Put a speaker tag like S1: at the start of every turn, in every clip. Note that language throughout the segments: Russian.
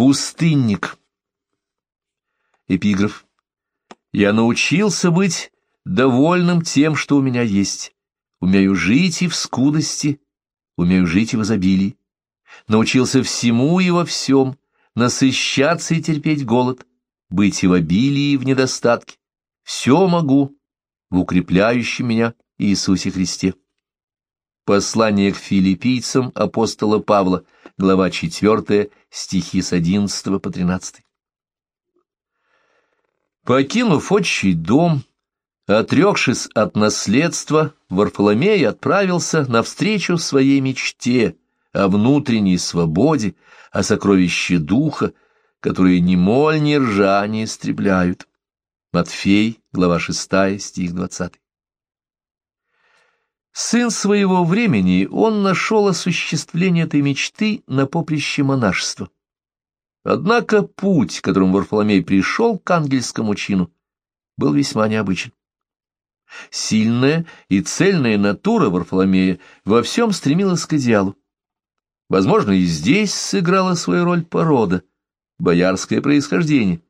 S1: Пустынник. Эпиграф. Я научился быть довольным тем, что у меня есть. Умею жить и в скудости, умею жить и в изобилии. Научился всему и во всем, насыщаться и терпеть голод, быть и в обилии, и в недостатке. Все могу в укрепляющем меня Иисусе Христе. Послание к филиппийцам апостола Павла, глава 4, стихи с 11 по 13. Покинув отчий дом, отрекшись от наследства, Варфоломей отправился навстречу своей мечте о внутренней свободе, о сокровище духа, которые ни моль, ни ржа не истребляют. Матфей, глава 6, стих 20. Сын своего времени, он нашел осуществление этой мечты на поприще монашества. Однако путь, которым Варфоломей пришел к ангельскому чину, был весьма необычен. Сильная и цельная натура Варфоломея во всем стремилась к идеалу. Возможно, и здесь сыграла свою роль порода, боярское происхождение.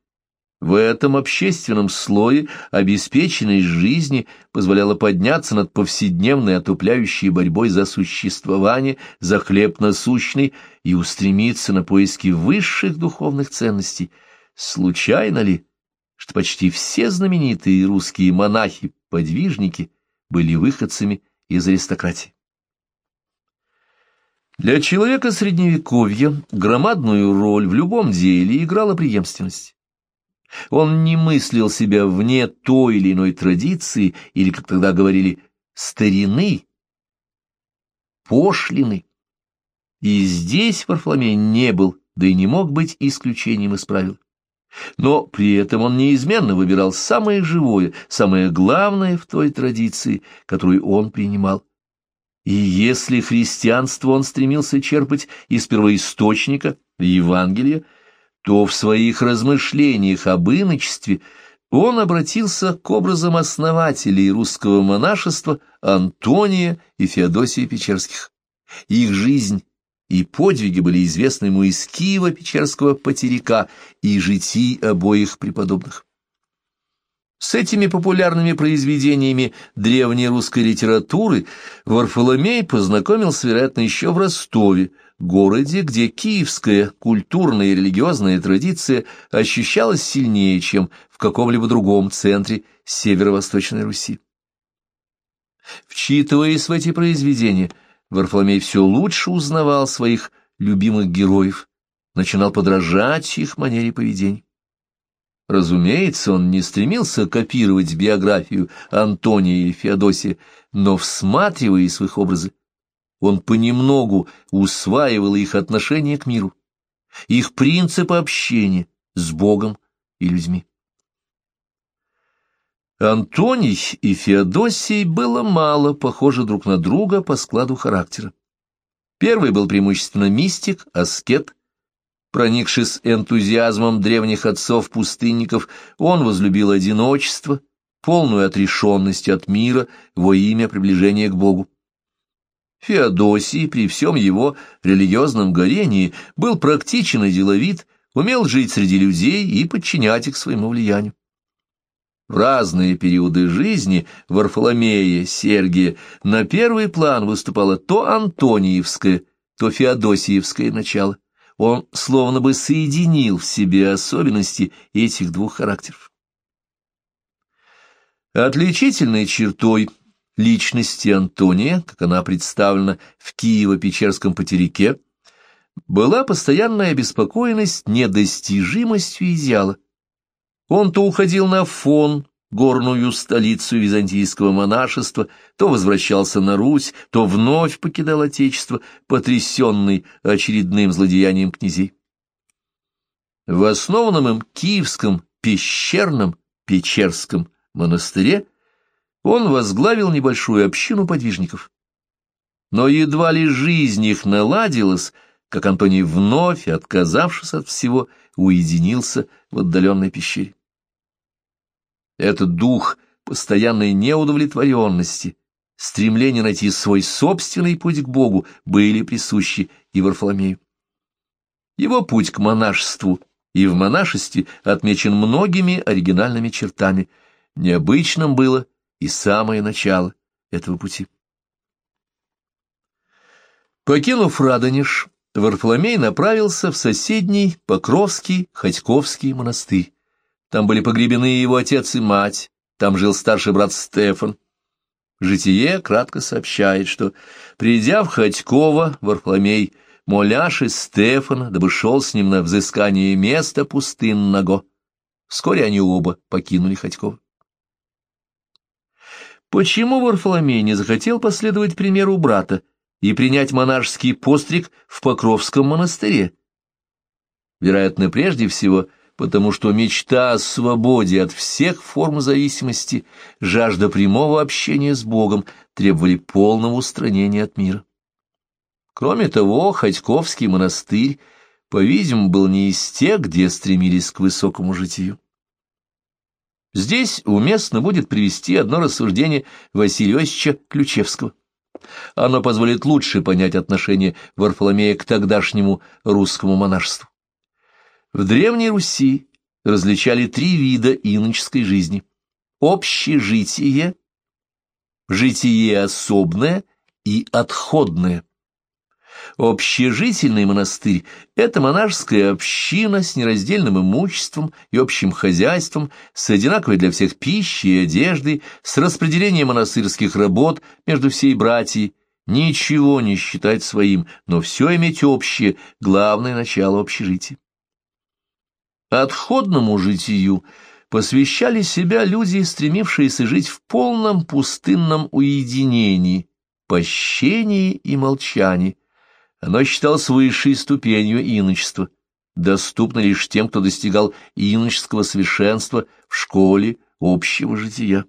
S1: В этом общественном слое обеспеченность жизни позволяла подняться над повседневной отупляющей борьбой за существование, за хлеб насущный и устремиться на поиски высших духовных ценностей. Случайно ли, что почти все знаменитые русские монахи-подвижники были выходцами из аристократии? Для человека Средневековья громадную роль в любом деле играла преемственность. Он не мыслил себя вне той или иной традиции, или, как тогда говорили, старины, пошлины. И здесь Варфоломей не был, да и не мог быть исключением из правил. Но при этом он неизменно выбирал самое живое, самое главное в той традиции, которую он принимал. И если христианство он стремился черпать из первоисточника, Евангелия, то в своих размышлениях об иночестве он обратился к образам основателей русского монашества Антония и Феодосия Печерских. Их жизнь и подвиги были известны ему из Киева Печерского потеряка и житий обоих преподобных. С этими популярными произведениями древней русской литературы Варфоломей познакомился, вероятно, еще в Ростове, городе, где киевская культурная и религиозная традиция ощущалась сильнее, чем в каком-либо другом центре северо-восточной Руси. Вчитываясь в эти произведения, Варфоломей все лучше узнавал своих любимых героев, начинал подражать их манере поведения. Разумеется, он не стремился копировать биографию Антония или Феодосия, но, всматриваясь в их образы, он понемногу усваивал их отношение к миру, их принципы общения с Богом и людьми. Антоний и Феодосий было мало похожи друг на друга по складу характера. Первый был преимущественно мистик, аскет, Проникшись энтузиазмом древних отцов-пустынников, он возлюбил одиночество, полную отрешенность от мира во имя приближения к Богу. Феодосий при всем его религиозном горении был практичен и деловит, умел жить среди людей и подчинять их своему влиянию. В разные периоды жизни Варфоломея, Сергия на первый план выступало то Антониевское, то Феодосиевское начало он словно бы соединил в себе особенности этих двух характеров. Отличительной чертой личности Антония, как она представлена в Киево-Печерском потерике, была постоянная обеспокоенность недостижимостью идеала. Он то уходил на фон, горную столицу византийского монашества, то возвращался на Русь, то вновь покидал Отечество, потрясенный очередным злодеянием князей. В основанном им Киевском пещерном Печерском монастыре он возглавил небольшую общину подвижников. Но едва ли жизнь их наладилась, как Антоний вновь, отказавшись от всего, уединился в отдаленной пещере. Этот дух постоянной неудовлетворенности, стремление найти свой собственный путь к Богу были присущи и Варфоломею. Его путь к монашеству и в монашестве отмечен многими оригинальными чертами. Необычным было и самое начало этого пути. Покинув Радонеж, Варфоломей направился в соседний Покровский Ходьковский монастырь. Там были погребены его отец и мать, там жил старший брат Стефан. Житие кратко сообщает, что, придя в Ходьково, Варфоломей моляши Стефана, дабы шел с ним на взыскание места пустынного. Вскоре они оба покинули Ходькова. Почему Варфоломей не захотел последовать примеру брата и принять монашеский постриг в Покровском монастыре? Вероятно, прежде всего, потому что мечта о свободе от всех форм зависимости, жажда прямого общения с Богом требовали полного устранения от мира. Кроме того, Ходьковский монастырь, по-видимому, был не из тех, где стремились к высокому житию. Здесь уместно будет привести одно рассуждение Василия Иосифовича Ключевского. Оно позволит лучше понять отношение Варфоломея к тогдашнему русскому монашеству. В Древней Руси различали три вида иноческой жизни. Общежитие, житие особное и отходное. Общежительный монастырь – это монашеская община с нераздельным имуществом и общим хозяйством, с одинаковой для всех пищей и одеждой, с распределением монастырских работ между всей братьей, ничего не считать своим, но все иметь общее – главное начало общежития. Отходному житию посвящали себя люди, стремившиеся жить в полном пустынном уединении, пощении и молчании, оно считалось высшей ступенью иночества, доступно лишь тем, кто достигал иноческого совершенства в школе общего жития.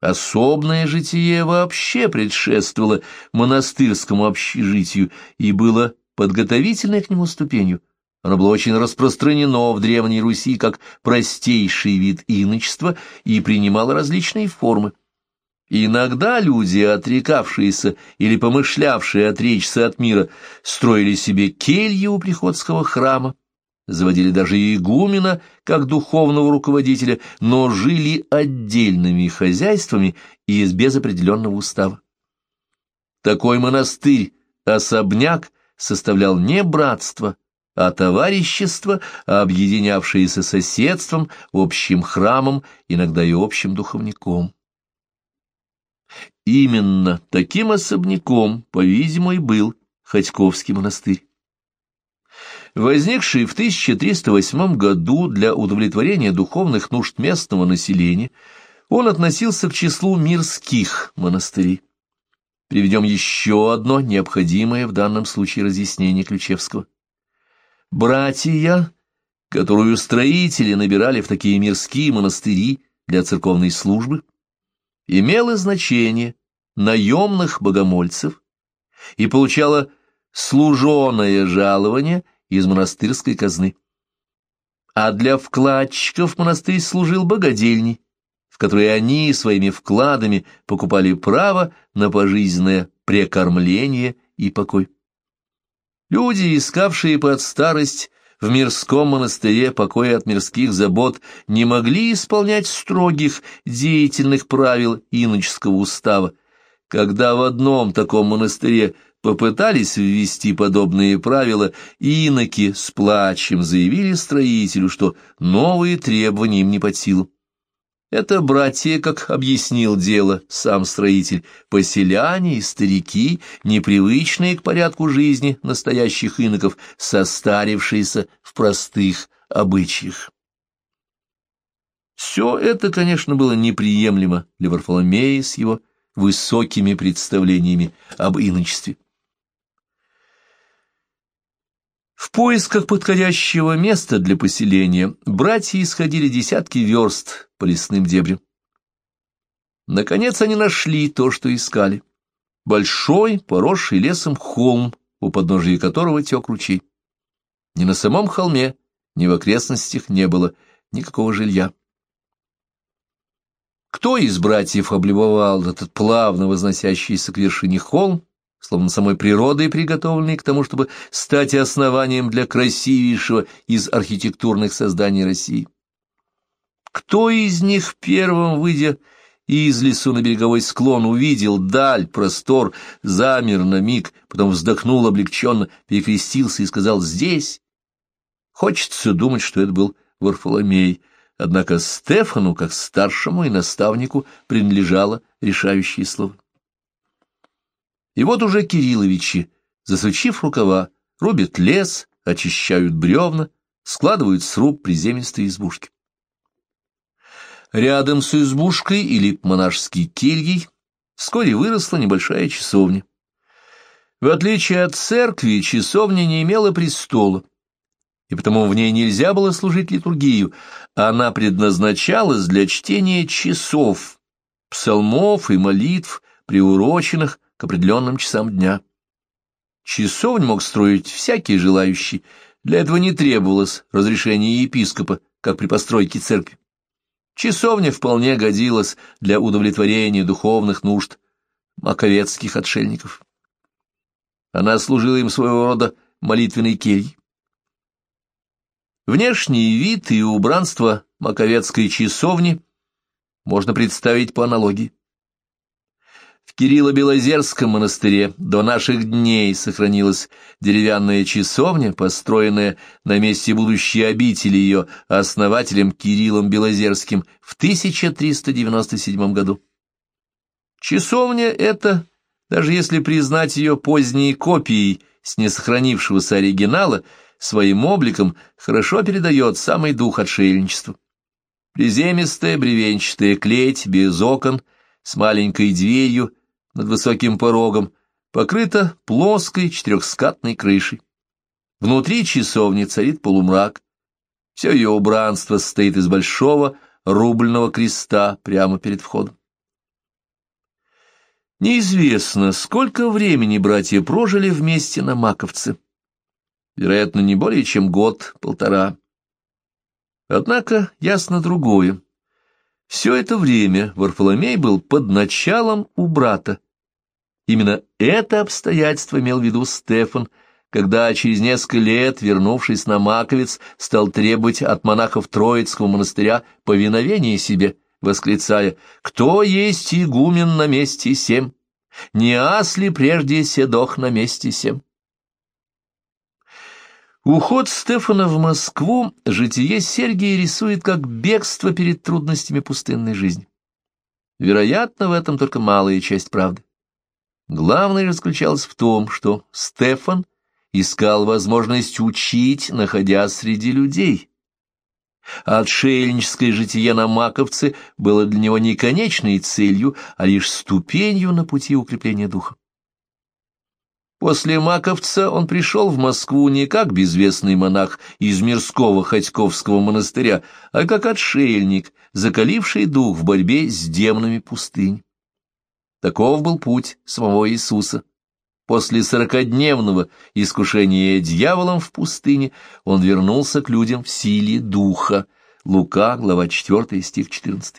S1: Особное житие вообще предшествовало монастырскому общежитию и было подготовительной к нему ступенью. Оно было очень распространено в Древней Руси как простейший вид иночества и принимало различные формы. Иногда люди, отрекавшиеся или помышлявшие отречься от мира, строили себе келью у приходского храма, заводили даже игумена как духовного руководителя, но жили отдельными хозяйствами и без определенного устава. Такой монастырь, особняк, составлял не братство, а товарищество, объединявшееся соседством, общим храмом, иногда и общим духовником. Именно таким особняком, по-видимому, и был Ходьковский монастырь. Возникший в 1308 году для удовлетворения духовных нужд местного населения, он относился к числу мирских монастырей. Приведем еще одно необходимое в данном случае разъяснение Ключевского. Братья, которую строители набирали в такие мирские монастыри для церковной службы, имело значение наемных богомольцев и получала служеное жалование из монастырской казны. А для вкладчиков монастырь служил богадельней, в которой они своими вкладами покупали право на пожизненное прекормление и покой. Люди, искавшие под старость в мирском монастыре покоя от мирских забот, не могли исполнять строгих деятельных правил иноческого устава, когда в одном таком монастыре попытались ввести подобные правила, иноки с плачем заявили строителю, что новые требования им не под силу. Это братья, как объяснил дело сам строитель, поселяне и старики, непривычные к порядку жизни настоящих иноков, состарившиеся в простых обычаях. Все это, конечно, было неприемлемо для Варфоломея с его высокими представлениями об иночестве. В поисках подходящего места для поселения братья исходили десятки верст по лесным дебрям. Наконец они нашли то, что искали. Большой, поросший лесом холм, у подножия которого тек ручей. Ни на самом холме, ни в окрестностях не было никакого жилья. Кто из братьев облюбовал этот плавно возносящийся к вершине холм, словно самой природой приготовленные к тому, чтобы стать основанием для красивейшего из архитектурных созданий России. Кто из них первым, выйдя из лесу на береговой склон, увидел даль, простор, замер на миг, потом вздохнул облегченно, перекрестился и сказал «здесь». Хочется думать, что это был Варфоломей, однако Стефану, как старшему и наставнику, принадлежало решающее слово. И вот уже Кирилловичи, засучив рукава, рубят лес, очищают бревна, складывают сруб приземистые избушки. Рядом с избушкой или монашеской кельей вскоре выросла небольшая часовня. В отличие от церкви, часовня не имела престола, и потому в ней нельзя было служить литургию, она предназначалась для чтения часов, псалмов и молитв, приуроченных к определенным часам дня. Часовню мог строить всякий желающий, для этого не требовалось разрешения епископа, как при постройке церкви. Часовня вполне годилась для удовлетворения духовных нужд маковецких отшельников. Она служила им своего рода молитвенной кельей. Внешний вид и убранство маковецкой часовни можно представить по аналогии. Кирилло-Белозерском монастыре до наших дней сохранилась деревянная часовня, построенная на месте будущей обители ее основателем Кириллом Белозерским в 1397 году. Часовня эта, даже если признать ее поздней копией с несохранившегося оригинала, своим обликом хорошо передает самый дух отшельничества. Приземистая бревенчатая клеть без окон с маленькой дверью над высоким порогом, покрыта плоской четырехскатной крышей. Внутри часовни царит полумрак. Все ее убранство состоит из большого рубленного креста прямо перед входом. Неизвестно, сколько времени братья прожили вместе на Маковце. Вероятно, не более чем год-полтора. Однако ясно другое. Все это время Варфоломей был под началом у брата, Именно это обстоятельство имел в виду Стефан, когда через несколько лет, вернувшись на Маковец, стал требовать от монахов Троицкого монастыря повиновения себе, восклицая «Кто есть игумен на месте сем? Не ас ли прежде седох на месте сем?» Уход Стефана в Москву житие Сергия рисует как бегство перед трудностями пустынной жизни. Вероятно, в этом только малая часть правды. Главное же заключалось в том, что Стефан искал возможность учить, находясь среди людей. Отшельническое житие на Маковце было для него не конечной целью, а лишь ступенью на пути укрепления духа. После Маковца он пришел в Москву не как безвестный монах из Мирского Ходьковского монастыря, а как отшельник, закаливший дух в борьбе с демонами пустынь. Таков был путь самого Иисуса. После сорокадневного искушения дьяволом в пустыне он вернулся к людям в силе духа. Лука, глава 4, стих 14.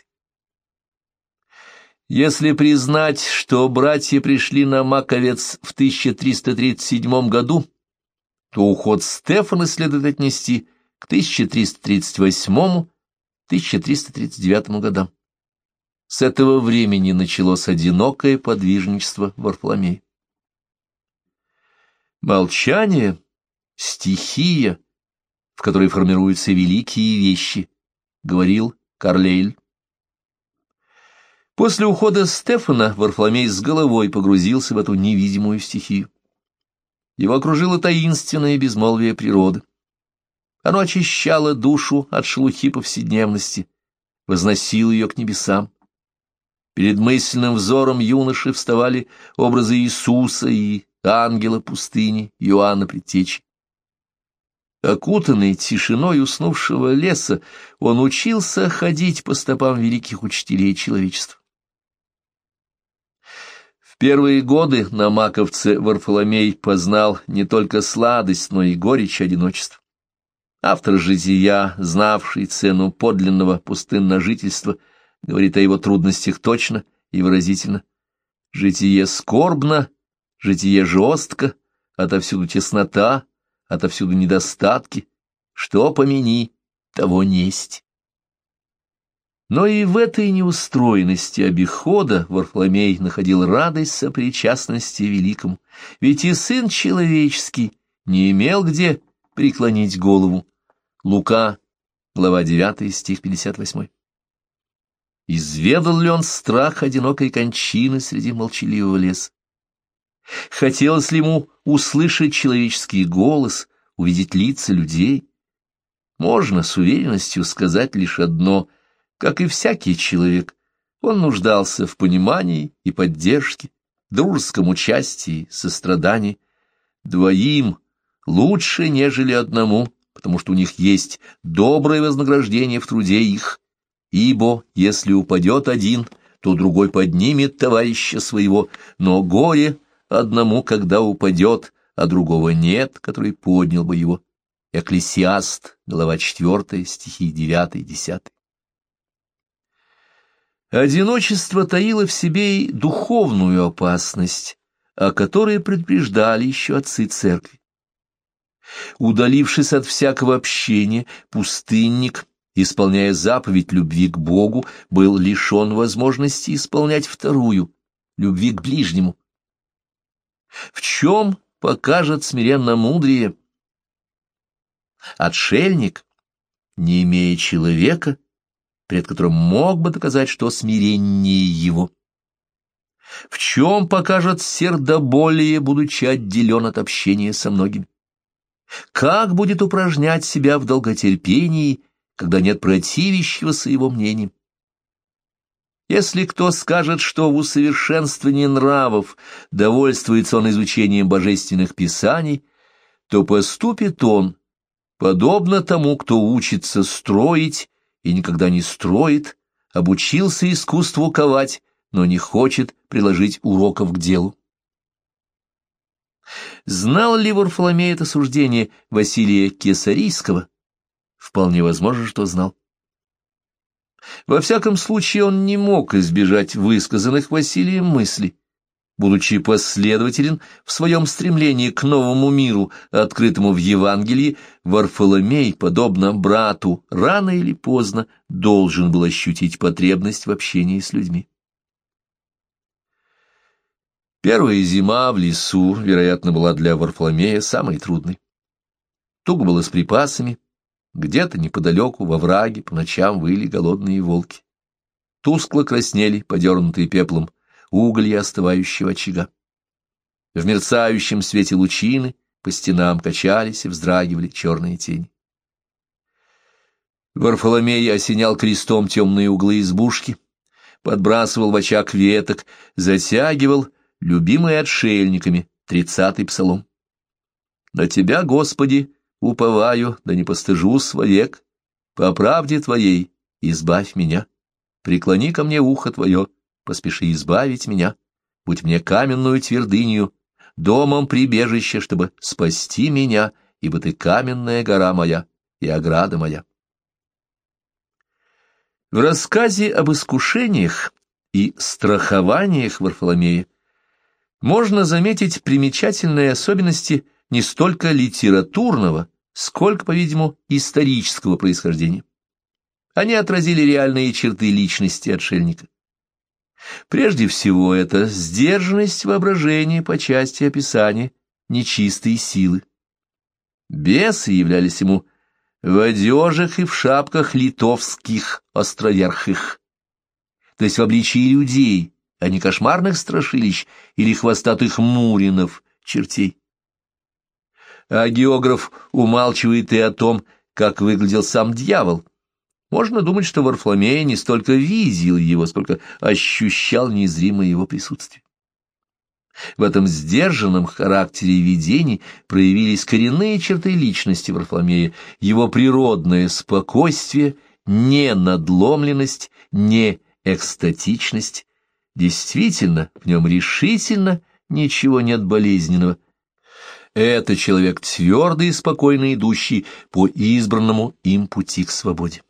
S1: Если признать, что братья пришли на Маковец в 1337 году, то уход Стефана следует отнести к 1338-1339 годам. С этого времени началось одинокое подвижничество Варфоломея. Молчание — стихия, в которой формируются великие вещи, — говорил Карлейль. После ухода Стефана Варфоломей с головой погрузился в эту невидимую стихию. Его окружило таинственное безмолвие природы. Оно очищало душу от шелухи повседневности, возносило ее к небесам. Перед мысленным взором юноши вставали образы Иисуса и ангела пустыни Иоанна Предтечи. Окутанный тишиной уснувшего леса, он учился ходить по стопам великих учителей человечества. Первые годы на Маковце Варфоломей познал не только сладость, но и горечь одиночества. Автор жития, знавший цену подлинного пустынного жительства, говорит о его трудностях точно и выразительно. Житие скорбно, житие жестко, отовсюду теснота, отовсюду недостатки. Что помяни, того несть. Но и в этой неустроенности обихода Варфоломей находил радость сопричастности великому, ведь и сын человеческий не имел где преклонить голову. Лука, глава 9, стих 58. Изведал ли он страх одинокой кончины среди молчаливого леса? Хотелось ли ему услышать человеческий голос, увидеть лица людей? Можно с уверенностью сказать лишь одно — как и всякий человек, он нуждался в понимании и поддержке, дружеском участии, сострадании. Двоим лучше, нежели одному, потому что у них есть доброе вознаграждение в труде их, ибо если упадет один, то другой поднимет товарища своего, но горе одному, когда упадет, а другого нет, который поднял бы его. Экклесиаст, глава 4, стихи 9-10. Одиночество таило в себе и духовную опасность, о которой предупреждали еще отцы церкви. Удалившись от всякого общения, пустынник, исполняя заповедь любви к Богу, был лишен возможности исполнять вторую — любви к ближнему. В чем покажет смиренно мудрее? Отшельник, не имея человека, — пред которым мог бы доказать, что смирение его. В чем покажет сердоболие, будучи отделен от общения со многими? Как будет упражнять себя в долготерпении, когда нет противящегося его мнением? Если кто скажет, что в усовершенствовании нравов довольствуется он изучением божественных писаний, то поступит он, подобно тому, кто учится строить и никогда не строит, обучился искусству ковать, но не хочет приложить уроков к делу. Знал ли Варфоломей это суждение Василия Кесарийского? Вполне возможно, что знал. Во всяком случае, он не мог избежать высказанных Василием мыслей будучи последователен в своем стремлении к новому миру, открытому в Евангелии, Варфоломей, подобно брату, рано или поздно должен был ощутить потребность в общении с людьми. Первая зима в лесу, вероятно, была для Варфоломея самой трудной. Туго было с припасами, где-то неподалеку, во враге, по ночам выли голодные волки. Тускло краснели, подернутые пеплом, уголья остывающего очага. В мерцающем свете лучины по стенам качались и вздрагивали черные тени. Варфоломей осенял крестом темные углы избушки, подбрасывал в очаг веток, затягивал, любимый отшельниками, тридцатый псалом. «На тебя, Господи, уповаю, да не постыжусь вовек, по правде Твоей избавь меня, преклони ко мне ухо Твое, поспеши избавить меня, будь мне каменную твердынью, домом прибежище, чтобы спасти меня, ибо ты каменная гора моя и ограда моя. В рассказе об искушениях и страхованиях Варфоломея можно заметить примечательные особенности не столько литературного, сколько, по-видимому, исторического происхождения. Они отразили реальные черты личности отшельника. Прежде всего это сдержанность воображения по части описания нечистой силы. Бесы являлись ему в одежах и в шапках литовских островерхих, то есть в обличии людей, а не кошмарных страшилищ или хвостатых муринов, чертей. А географ умалчивает и о том, как выглядел сам дьявол, можно думать, что Варфломей не столько видел его, сколько ощущал незримое его присутствие. В этом сдержанном характере видений проявились коренные черты личности Варфломея, его природное спокойствие, не надломленность, не экстатичность. Действительно, в нем решительно ничего нет болезненного. Это человек твердый и спокойно идущий по избранному им пути к свободе.